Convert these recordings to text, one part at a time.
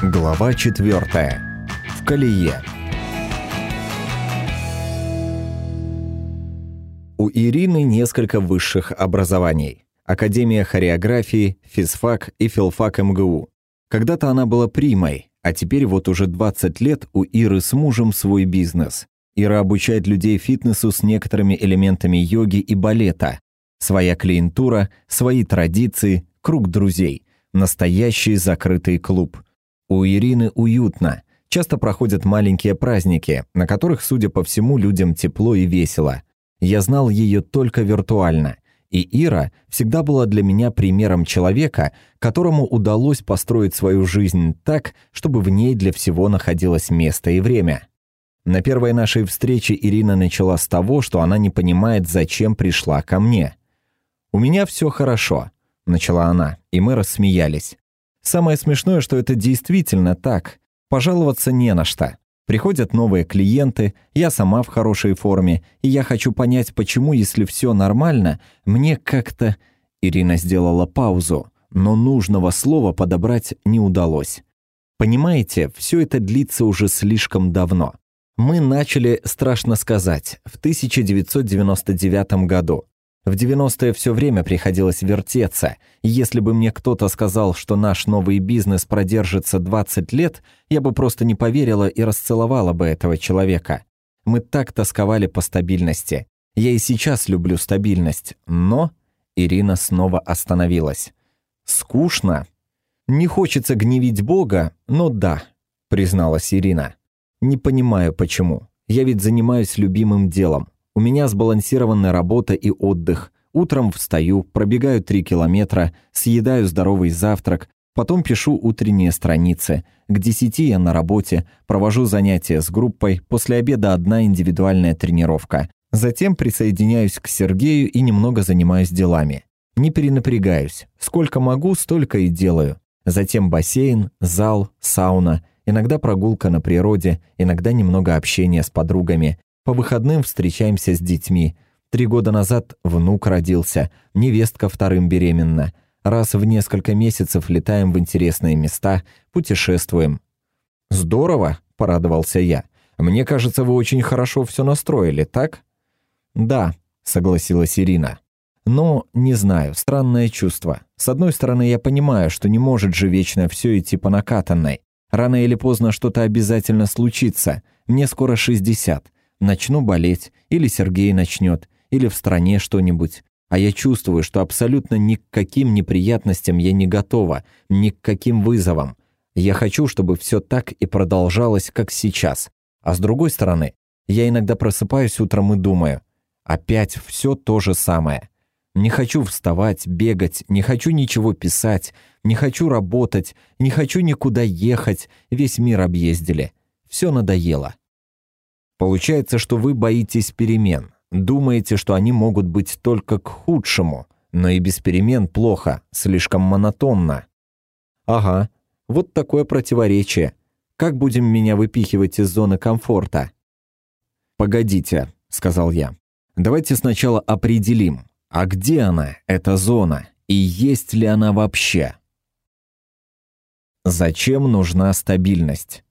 Глава 4. В колее. У Ирины несколько высших образований. Академия хореографии, физфак и филфак МГУ. Когда-то она была примой, а теперь вот уже 20 лет у Иры с мужем свой бизнес. Ира обучает людей фитнесу с некоторыми элементами йоги и балета. Своя клиентура, свои традиции, круг друзей. Настоящий закрытый клуб – у Ирины уютно. Часто проходят маленькие праздники, на которых, судя по всему, людям тепло и весело. Я знал ее только виртуально. И Ира всегда была для меня примером человека, которому удалось построить свою жизнь так, чтобы в ней для всего находилось место и время. На первой нашей встрече Ирина начала с того, что она не понимает, зачем пришла ко мне. «У меня все хорошо», — начала она, и мы рассмеялись. Самое смешное, что это действительно так. Пожаловаться не на что. Приходят новые клиенты, я сама в хорошей форме, и я хочу понять, почему, если все нормально, мне как-то... Ирина сделала паузу, но нужного слова подобрать не удалось. Понимаете, все это длится уже слишком давно. Мы начали, страшно сказать, в 1999 году. В 90-е все время приходилось вертеться, если бы мне кто-то сказал, что наш новый бизнес продержится 20 лет, я бы просто не поверила и расцеловала бы этого человека. Мы так тосковали по стабильности. Я и сейчас люблю стабильность, но... Ирина снова остановилась. «Скучно?» «Не хочется гневить Бога, но да», — призналась Ирина. «Не понимаю, почему. Я ведь занимаюсь любимым делом. У меня сбалансированная работа и отдых. Утром встаю, пробегаю 3 километра, съедаю здоровый завтрак, потом пишу утренние страницы. К 10 я на работе, провожу занятия с группой, после обеда одна индивидуальная тренировка. Затем присоединяюсь к Сергею и немного занимаюсь делами. Не перенапрягаюсь. Сколько могу, столько и делаю. Затем бассейн, зал, сауна, иногда прогулка на природе, иногда немного общения с подругами. По выходным встречаемся с детьми. Три года назад внук родился, невестка вторым беременна. Раз в несколько месяцев летаем в интересные места, путешествуем. «Здорово!» – порадовался я. «Мне кажется, вы очень хорошо все настроили, так?» «Да», – согласилась Ирина. «Но, не знаю, странное чувство. С одной стороны, я понимаю, что не может же вечно все идти по накатанной. Рано или поздно что-то обязательно случится. Мне скоро 60 начну болеть, или Сергей начнет, или в стране что-нибудь. А я чувствую, что абсолютно ни к каким неприятностям я не готова, ни к каким вызовам. Я хочу, чтобы все так и продолжалось, как сейчас. А с другой стороны, я иногда просыпаюсь утром и думаю, опять все то же самое. Не хочу вставать, бегать, не хочу ничего писать, не хочу работать, не хочу никуда ехать, весь мир объездили. Все надоело. Получается, что вы боитесь перемен, думаете, что они могут быть только к худшему, но и без перемен плохо, слишком монотонно. Ага, вот такое противоречие. Как будем меня выпихивать из зоны комфорта? Погодите, сказал я. Давайте сначала определим, а где она, эта зона, и есть ли она вообще? Зачем нужна стабильность?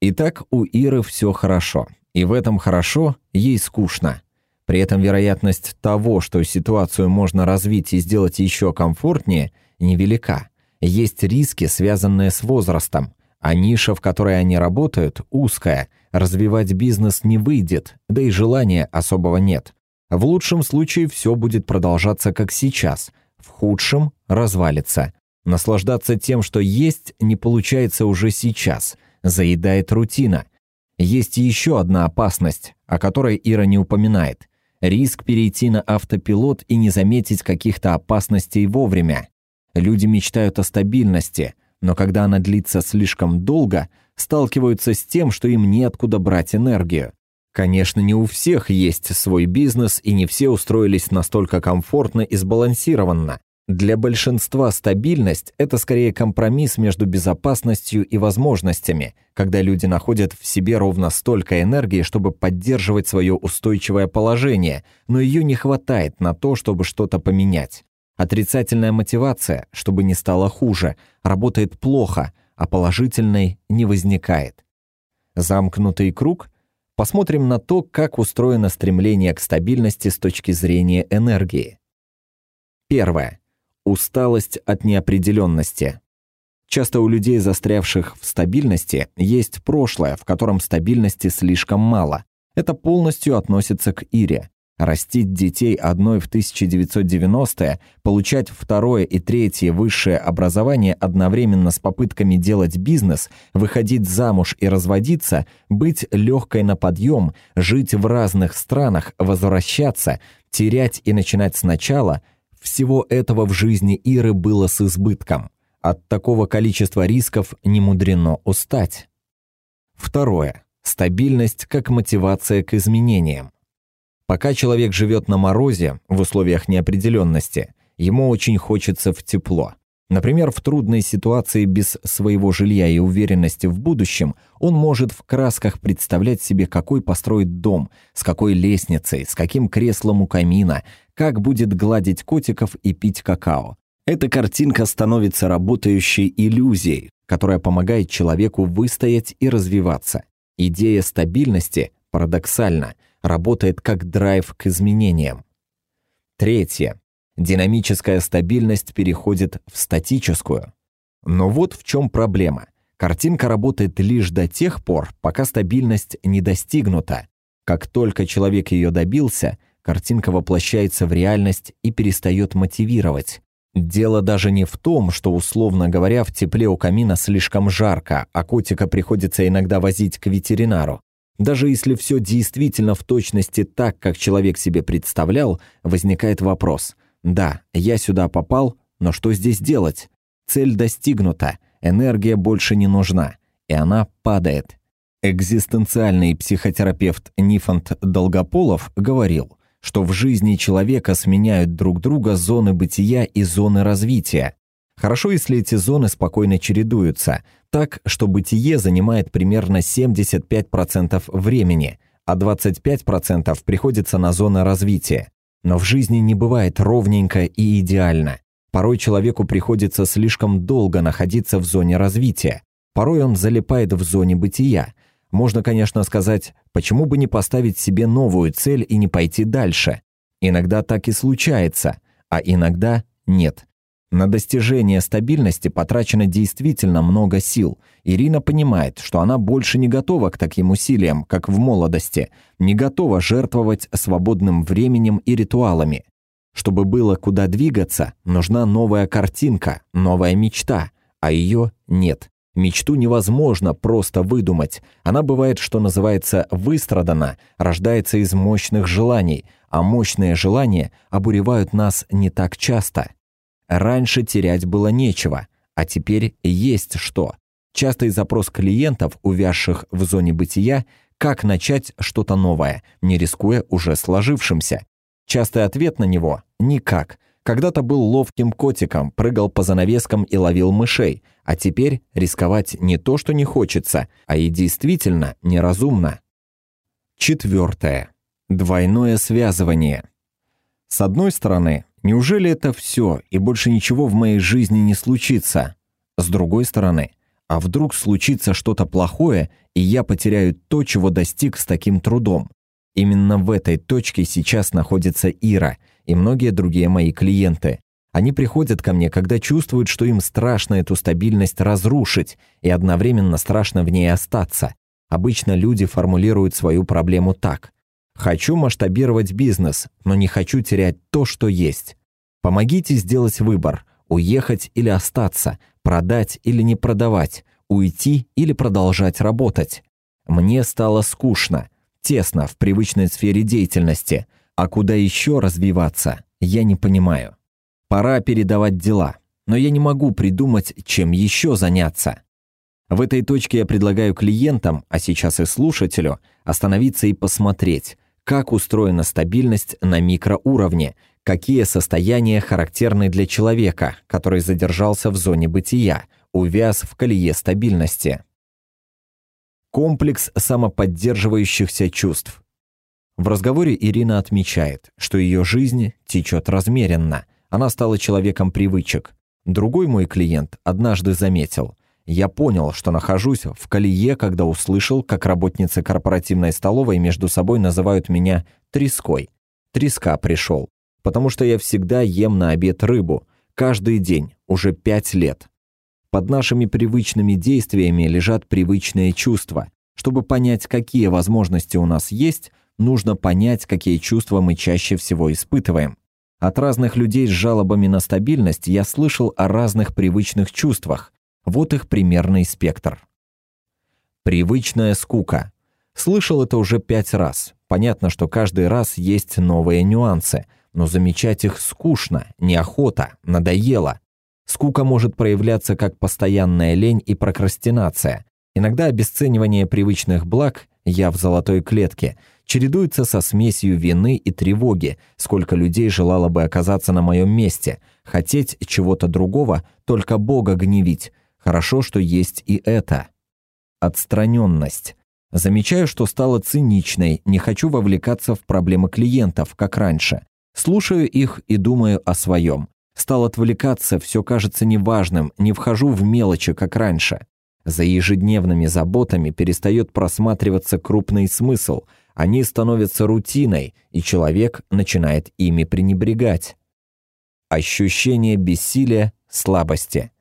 Итак, у Иры все хорошо. И в этом хорошо, ей скучно. При этом вероятность того, что ситуацию можно развить и сделать еще комфортнее, невелика. Есть риски, связанные с возрастом, а ниша, в которой они работают, узкая. Развивать бизнес не выйдет, да и желания особого нет. В лучшем случае все будет продолжаться как сейчас, в худшем – развалится. Наслаждаться тем, что есть, не получается уже сейчас. Заедает рутина – есть еще одна опасность, о которой Ира не упоминает. Риск перейти на автопилот и не заметить каких-то опасностей вовремя. Люди мечтают о стабильности, но когда она длится слишком долго, сталкиваются с тем, что им неоткуда брать энергию. Конечно, не у всех есть свой бизнес, и не все устроились настолько комфортно и сбалансированно. Для большинства стабильность – это скорее компромисс между безопасностью и возможностями, когда люди находят в себе ровно столько энергии, чтобы поддерживать свое устойчивое положение, но ее не хватает на то, чтобы что-то поменять. Отрицательная мотивация, чтобы не стало хуже, работает плохо, а положительной не возникает. Замкнутый круг? Посмотрим на то, как устроено стремление к стабильности с точки зрения энергии. Первое. Усталость от неопределенности. Часто у людей, застрявших в стабильности, есть прошлое, в котором стабильности слишком мало. Это полностью относится к Ире. Растить детей одной в 1990-е, получать второе и третье высшее образование одновременно с попытками делать бизнес, выходить замуж и разводиться, быть легкой на подъем, жить в разных странах, возвращаться, терять и начинать сначала – всего этого в жизни Иры было с избытком. От такого количества рисков не мудрено устать. Второе. Стабильность как мотивация к изменениям. Пока человек живет на морозе, в условиях неопределенности, ему очень хочется в тепло. Например, в трудной ситуации без своего жилья и уверенности в будущем он может в красках представлять себе, какой построит дом, с какой лестницей, с каким креслом у камина, как будет гладить котиков и пить какао. Эта картинка становится работающей иллюзией, которая помогает человеку выстоять и развиваться. Идея стабильности, парадоксально, работает как драйв к изменениям. Третье. Динамическая стабильность переходит в статическую. Но вот в чем проблема. Картинка работает лишь до тех пор, пока стабильность не достигнута. Как только человек ее добился, картинка воплощается в реальность и перестает мотивировать. Дело даже не в том, что, условно говоря, в тепле у камина слишком жарко, а котика приходится иногда возить к ветеринару. Даже если все действительно в точности так, как человек себе представлял, возникает вопрос – да, я сюда попал, но что здесь делать? Цель достигнута, энергия больше не нужна, и она падает. Экзистенциальный психотерапевт Нифонт Долгополов говорил, что в жизни человека сменяют друг друга зоны бытия и зоны развития. Хорошо, если эти зоны спокойно чередуются, так, что бытие занимает примерно 75% времени, а 25% приходится на зоны развития. Но в жизни не бывает ровненько и идеально. Порой человеку приходится слишком долго находиться в зоне развития. Порой он залипает в зоне бытия. Можно, конечно, сказать, почему бы не поставить себе новую цель и не пойти дальше. Иногда так и случается, а иногда нет. На достижение стабильности потрачено действительно много сил. Ирина понимает, что она больше не готова к таким усилиям, как в молодости, не готова жертвовать свободным временем и ритуалами. Чтобы было куда двигаться, нужна новая картинка, новая мечта, а ее нет. Мечту невозможно просто выдумать. Она бывает, что называется, выстрадана, рождается из мощных желаний, а мощные желания обуревают нас не так часто. Раньше терять было нечего, а теперь есть что. Частый запрос клиентов, увязших в зоне бытия, как начать что-то новое, не рискуя уже сложившимся. Частый ответ на него – никак. Когда-то был ловким котиком, прыгал по занавескам и ловил мышей, а теперь рисковать не то, что не хочется, а и действительно неразумно. Четвертое. Двойное связывание. С одной стороны, Неужели это все, и больше ничего в моей жизни не случится? С другой стороны, а вдруг случится что-то плохое, и я потеряю то, чего достиг с таким трудом? Именно в этой точке сейчас находится Ира и многие другие мои клиенты. Они приходят ко мне, когда чувствуют, что им страшно эту стабильность разрушить и одновременно страшно в ней остаться. Обычно люди формулируют свою проблему так. Хочу масштабировать бизнес, но не хочу терять то, что есть. Помогите сделать выбор – уехать или остаться, продать или не продавать, уйти или продолжать работать. Мне стало скучно, тесно в привычной сфере деятельности, а куда еще развиваться, я не понимаю. Пора передавать дела, но я не могу придумать, чем еще заняться. В этой точке я предлагаю клиентам, а сейчас и слушателю, остановиться и посмотреть, как устроена стабильность на микроуровне, какие состояния характерны для человека, который задержался в зоне бытия, увяз в колее стабильности. Комплекс самоподдерживающихся чувств. В разговоре Ирина отмечает, что ее жизнь течет размеренно, она стала человеком привычек. Другой мой клиент однажды заметил, Я понял, что нахожусь в колее, когда услышал, как работницы корпоративной столовой между собой называют меня «треской». Треска пришел, потому что я всегда ем на обед рыбу, каждый день, уже пять лет. Под нашими привычными действиями лежат привычные чувства. Чтобы понять, какие возможности у нас есть, нужно понять, какие чувства мы чаще всего испытываем. От разных людей с жалобами на стабильность я слышал о разных привычных чувствах. Вот их примерный спектр. Привычная скука. Слышал это уже пять раз. Понятно, что каждый раз есть новые нюансы, но замечать их скучно, неохота, надоело. Скука может проявляться как постоянная лень и прокрастинация. Иногда обесценивание привычных благ «я в золотой клетке» чередуется со смесью вины и тревоги, сколько людей желало бы оказаться на моем месте, хотеть чего-то другого, только Бога гневить. Хорошо, что есть и это. Отстраненность. Замечаю, что стала циничной, не хочу вовлекаться в проблемы клиентов, как раньше. Слушаю их и думаю о своем. Стал отвлекаться, все кажется неважным, не вхожу в мелочи, как раньше. За ежедневными заботами перестает просматриваться крупный смысл – они становятся рутиной, и человек начинает ими пренебрегать. Ощущение бессилия, слабости.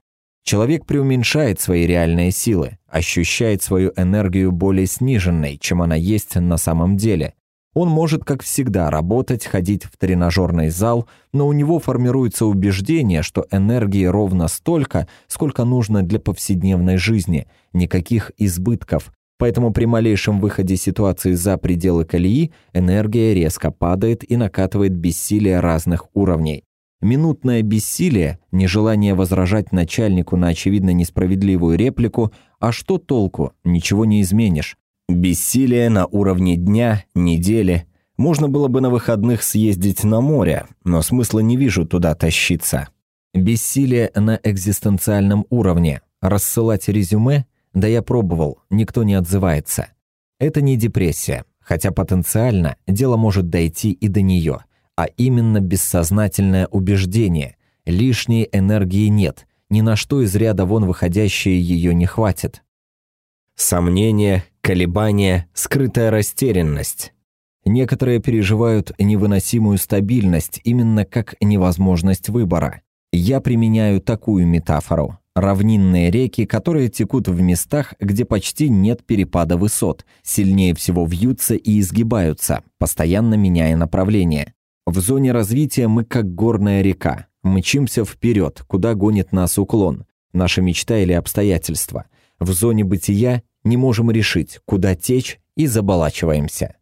Человек преуменьшает свои реальные силы, ощущает свою энергию более сниженной, чем она есть на самом деле. Он может, как всегда, работать, ходить в тренажерный зал, но у него формируется убеждение, что энергии ровно столько, сколько нужно для повседневной жизни, никаких избытков, Поэтому при малейшем выходе ситуации за пределы колеи энергия резко падает и накатывает бессилие разных уровней. Минутное бессилие, нежелание возражать начальнику на очевидно несправедливую реплику «А что толку? Ничего не изменишь». Бессилие на уровне дня, недели. Можно было бы на выходных съездить на море, но смысла не вижу туда тащиться. Бессилие на экзистенциальном уровне. Рассылать резюме да я пробовал, никто не отзывается. Это не депрессия, хотя потенциально дело может дойти и до нее, а именно бессознательное убеждение. Лишней энергии нет, ни на что из ряда вон выходящее ее не хватит. Сомнения, колебания, скрытая растерянность. Некоторые переживают невыносимую стабильность именно как невозможность выбора. Я применяю такую метафору. Равнинные реки, которые текут в местах, где почти нет перепада высот, сильнее всего вьются и изгибаются, постоянно меняя направление. В зоне развития мы как горная река. Мчимся вперед, куда гонит нас уклон, наша мечта или обстоятельства. В зоне бытия не можем решить, куда течь, и заболачиваемся.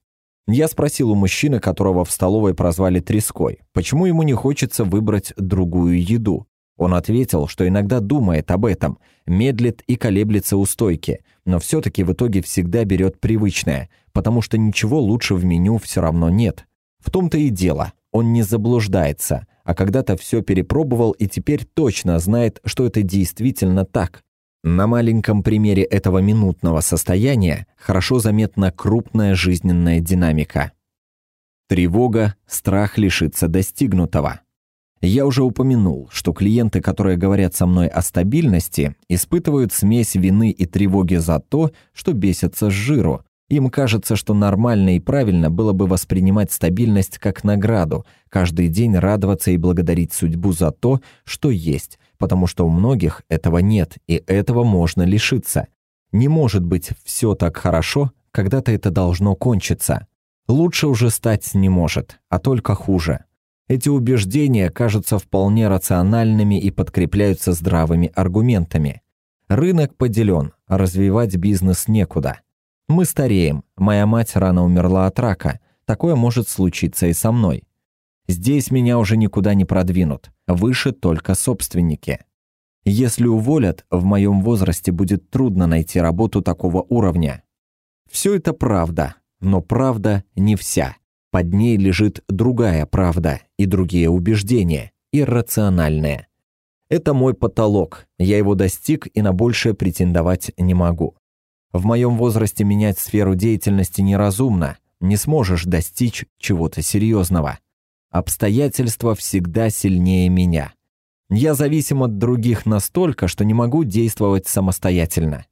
Я спросил у мужчины, которого в столовой прозвали Треской, почему ему не хочется выбрать другую еду. Он ответил, что иногда думает об этом, медлит и колеблется у стойки, но все-таки в итоге всегда берет привычное, потому что ничего лучше в меню все равно нет. В том-то и дело, он не заблуждается, а когда-то все перепробовал и теперь точно знает, что это действительно так. На маленьком примере этого минутного состояния хорошо заметна крупная жизненная динамика. Тревога, страх лишиться достигнутого. Я уже упомянул, что клиенты, которые говорят со мной о стабильности, испытывают смесь вины и тревоги за то, что бесятся с жиру. Им кажется, что нормально и правильно было бы воспринимать стабильность как награду, каждый день радоваться и благодарить судьбу за то, что есть, потому что у многих этого нет, и этого можно лишиться. Не может быть все так хорошо, когда-то это должно кончиться. Лучше уже стать не может, а только хуже. Эти убеждения кажутся вполне рациональными и подкрепляются здравыми аргументами. Рынок поделен, развивать бизнес некуда. Мы стареем, моя мать рано умерла от рака, такое может случиться и со мной. Здесь меня уже никуда не продвинут, выше только собственники. Если уволят, в моем возрасте будет трудно найти работу такого уровня. Все это правда, но правда не вся. Под ней лежит другая правда и другие убеждения, иррациональные. Это мой потолок, я его достиг и на большее претендовать не могу. В моем возрасте менять сферу деятельности неразумно, не сможешь достичь чего-то серьезного. Обстоятельства всегда сильнее меня. Я зависим от других настолько, что не могу действовать самостоятельно.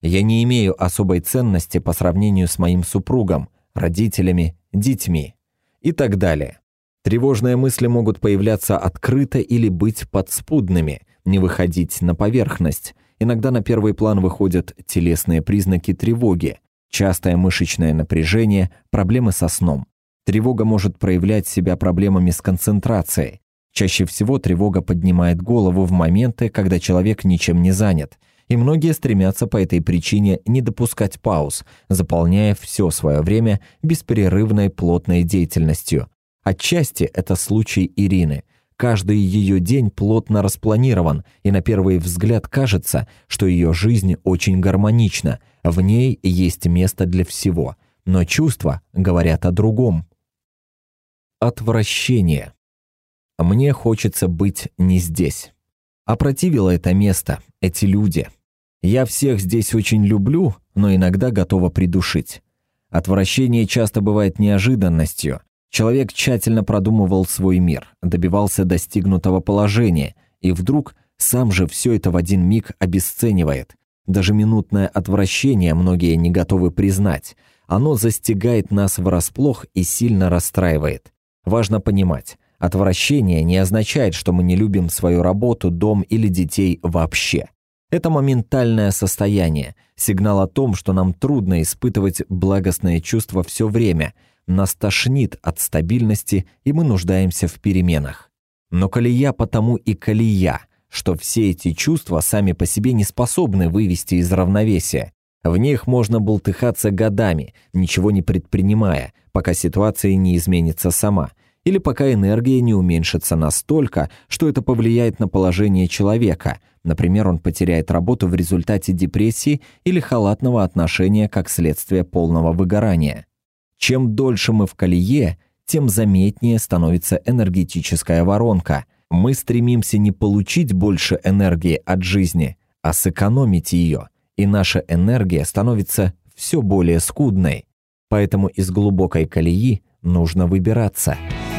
Я не имею особой ценности по сравнению с моим супругом, родителями, детьми и так далее. Тревожные мысли могут появляться открыто или быть подспудными, не выходить на поверхность. Иногда на первый план выходят телесные признаки тревоги, частое мышечное напряжение, проблемы со сном. Тревога может проявлять себя проблемами с концентрацией. Чаще всего тревога поднимает голову в моменты, когда человек ничем не занят, и многие стремятся по этой причине не допускать пауз, заполняя все свое время беспрерывной плотной деятельностью. Отчасти это случай Ирины. Каждый ее день плотно распланирован, и на первый взгляд кажется, что ее жизнь очень гармонична, в ней есть место для всего, но чувства говорят о другом. Отвращение. Мне хочется быть не здесь. Опротивило это место, эти люди. Я всех здесь очень люблю, но иногда готова придушить. Отвращение часто бывает неожиданностью, Человек тщательно продумывал свой мир, добивался достигнутого положения, и вдруг сам же все это в один миг обесценивает. Даже минутное отвращение многие не готовы признать. Оно застигает нас врасплох и сильно расстраивает. Важно понимать, отвращение не означает, что мы не любим свою работу, дом или детей вообще. Это моментальное состояние, сигнал о том, что нам трудно испытывать благостное чувство все время – нас тошнит от стабильности, и мы нуждаемся в переменах. Но колея потому и колея, что все эти чувства сами по себе не способны вывести из равновесия. В них можно болтыхаться годами, ничего не предпринимая, пока ситуация не изменится сама, или пока энергия не уменьшится настолько, что это повлияет на положение человека, например, он потеряет работу в результате депрессии или халатного отношения как следствие полного выгорания. Чем дольше мы в колее, тем заметнее становится энергетическая воронка. Мы стремимся не получить больше энергии от жизни, а сэкономить ее, и наша энергия становится все более скудной. Поэтому из глубокой колеи нужно выбираться –